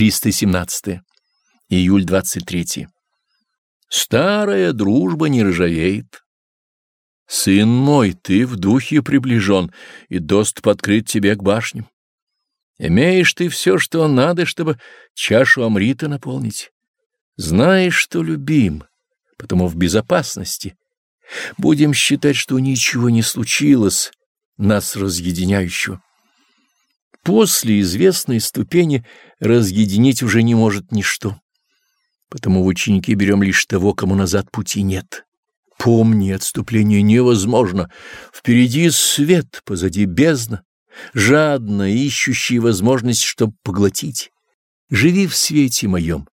317. Июль 23. Старая дружба не ржавеет. Сын мой, ты в духе приближен, и доступ открыт тебе к башням. Имеешь ты все, что надо, чтобы чашу Амрита наполнить. Знаешь, что любим, потому в безопасности. Будем считать, что ничего не случилось, нас разъединяющего. После известной ступени разъединить уже не может ничто. Потому в ученики берем лишь того, кому назад пути нет. Помни, отступление невозможно. Впереди свет, позади бездна, жадно ищущий возможность, чтобы поглотить. Живи в свете моем.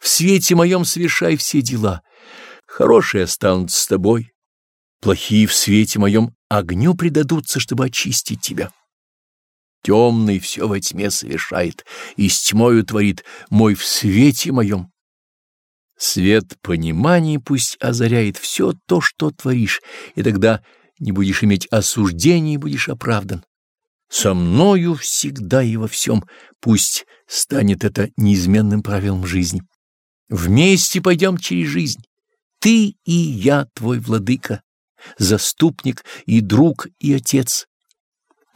В свете моем совершай все дела. Хорошие останутся с тобой. Плохие в свете моем огню предадутся, чтобы очистить тебя. Темный все во тьме совершает, и с тьмою творит мой в свете моем. Свет понимания пусть озаряет все то, что творишь, и тогда не будешь иметь осуждений будешь оправдан. Со мною всегда и во всем пусть станет это неизменным правилом жизни. Вместе пойдем через жизнь. Ты и я, твой владыка, заступник и друг и отец.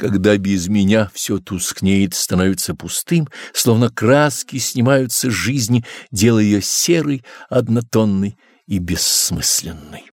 Когда без меня все тускнеет, становится пустым, словно краски снимаются с жизни, делая ее серой, однотонной и бессмысленной.